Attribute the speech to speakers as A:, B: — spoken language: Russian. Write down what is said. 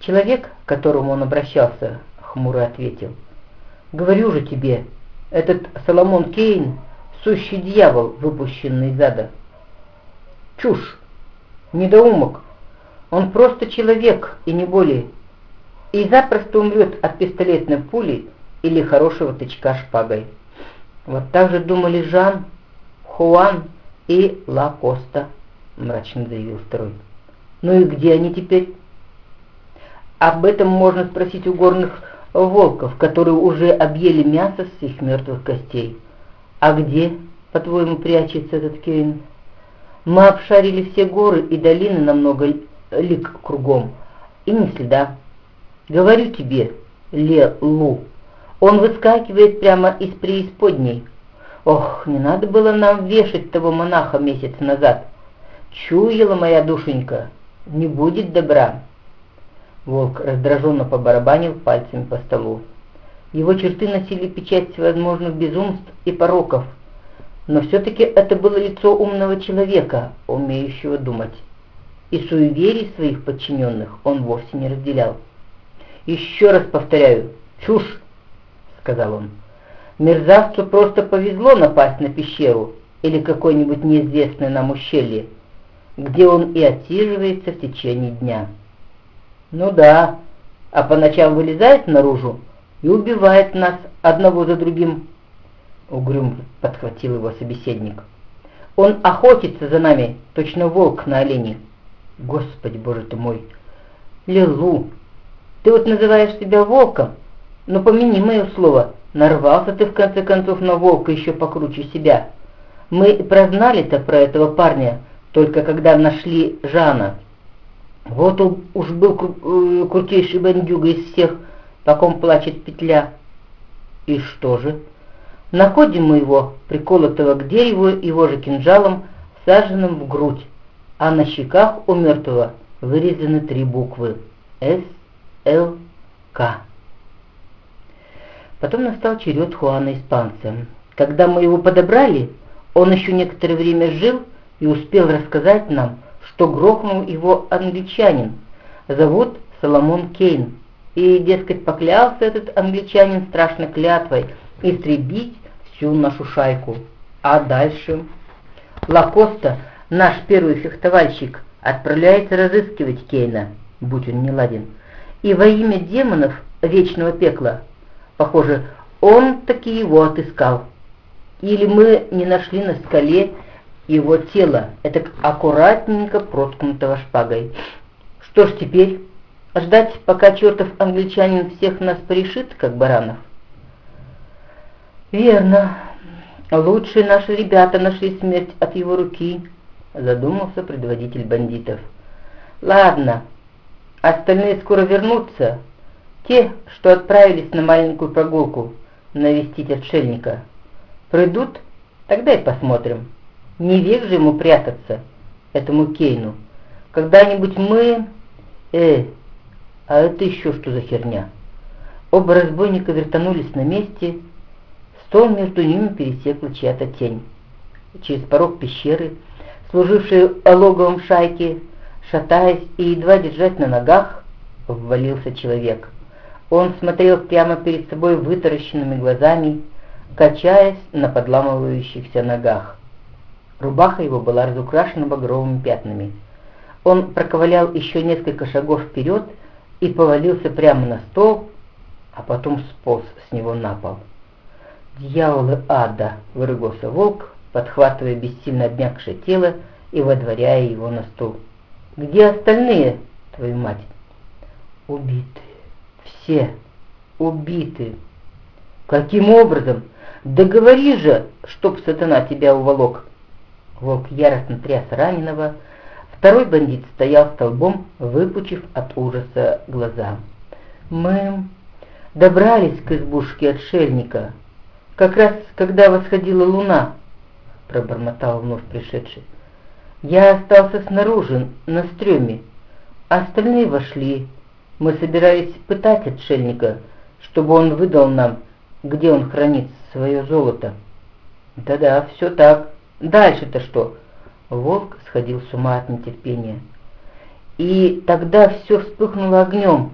A: Человек, к которому он обращался, хмуро ответил. «Говорю же тебе, этот Соломон Кейн — сущий дьявол, выпущенный из ада». «Чушь! Недоумок! Он просто человек, и не более, и запросто умрет от пистолетной пули или хорошего тычка шпагой». Вот так же думали Жан, Хуан и Ла Коста, мрачно заявил второй. Ну и где они теперь? Об этом можно спросить у горных волков, которые уже объели мясо с их мертвых костей. А где, по-твоему, прячется этот Кейн? Мы обшарили все горы и долины на много лик кругом, и ни следа. Говорю тебе, Ле-Лу, он выскакивает прямо из преисподней. Ох, не надо было нам вешать того монаха месяц назад. Чуяла моя душенька, не будет добра. Волк раздраженно побарабанил пальцами по столу. Его черты носили печать всевозможных безумств и пороков, но все-таки это было лицо умного человека, умеющего думать. И суеверий своих подчиненных он вовсе не разделял. «Еще раз повторяю, чушь!» — сказал он. «Мерзавцу просто повезло напасть на пещеру или какое-нибудь неизвестное нам ущелье, где он и отсиживается в течение дня». «Ну да, а по ночам вылезает наружу и убивает нас одного за другим», — угрюм подхватил его собеседник. «Он охотится за нами, точно волк на олене». «Господи, боже ты мой! Лилу, ты вот называешь себя волком, но помяни мое слово, нарвался ты в конце концов на волка еще покруче себя. Мы прознали-то про этого парня, только когда нашли Жана. Вот он уж был э, крутейший бандюга из всех, по ком плачет петля. И что же? Находим мы его, приколотого к дереву его же кинжалом, саженным в грудь, а на щеках у мертвого вырезаны три буквы «С», «Л», «К». Потом настал черед Хуана Испанца. Когда мы его подобрали, он еще некоторое время жил и успел рассказать нам, что грохнул его англичанин, зовут Соломон Кейн, и, дескать, поклялся этот англичанин страшно клятвой истребить всю нашу шайку. А дальше? Лакоста, наш первый фехтовальщик, отправляется разыскивать Кейна, будь он не ладен, и во имя демонов вечного пекла Похоже, он таки его отыскал. Или мы не нашли на скале его тело, это аккуратненько проткнутого шпагой. Что ж теперь? Ждать, пока чертов англичанин всех нас порешит, как баранов? Верно. Лучшие наши ребята нашли смерть от его руки, задумался предводитель бандитов. Ладно, остальные скоро вернутся, те, что отправились на маленькую прогулку навестить отшельника. Придут, тогда и посмотрим. Не век же ему прятаться, этому Кейну. Когда-нибудь мы... Э, а это еще что за херня? Оба разбойника вертанулись на месте, стол между ними пересекла чья-то тень. Через порог пещеры, служившей логовом шайки, шатаясь и едва держать на ногах, ввалился человек — он смотрел прямо перед собой вытаращенными глазами, качаясь на подламывающихся ногах. Рубаха его была разукрашена багровыми пятнами. Он проковылял еще несколько шагов вперед и повалился прямо на стол, а потом сполз с него на пол. «Дьяволы ада!» — выругался волк, подхватывая бессильно обмякшее тело и водворяя его на стул. «Где остальные, твою мать?» «Убиты!» все убиты. Каким образом? Да говори же, чтоб сатана тебя уволок. Волк яростно тряс раненого. Второй бандит стоял столбом, выпучив от ужаса глаза. Мы добрались к избушке отшельника, как раз когда восходила луна, пробормотал вновь пришедший. Я остался снаружи, на стреме, а остальные вошли, мы собирались пытать отшельника, чтобы он выдал нам, где он хранит свое золото. Да-да, все так. Дальше-то что? Волк сходил с ума от нетерпения. И тогда все вспыхнуло огнем,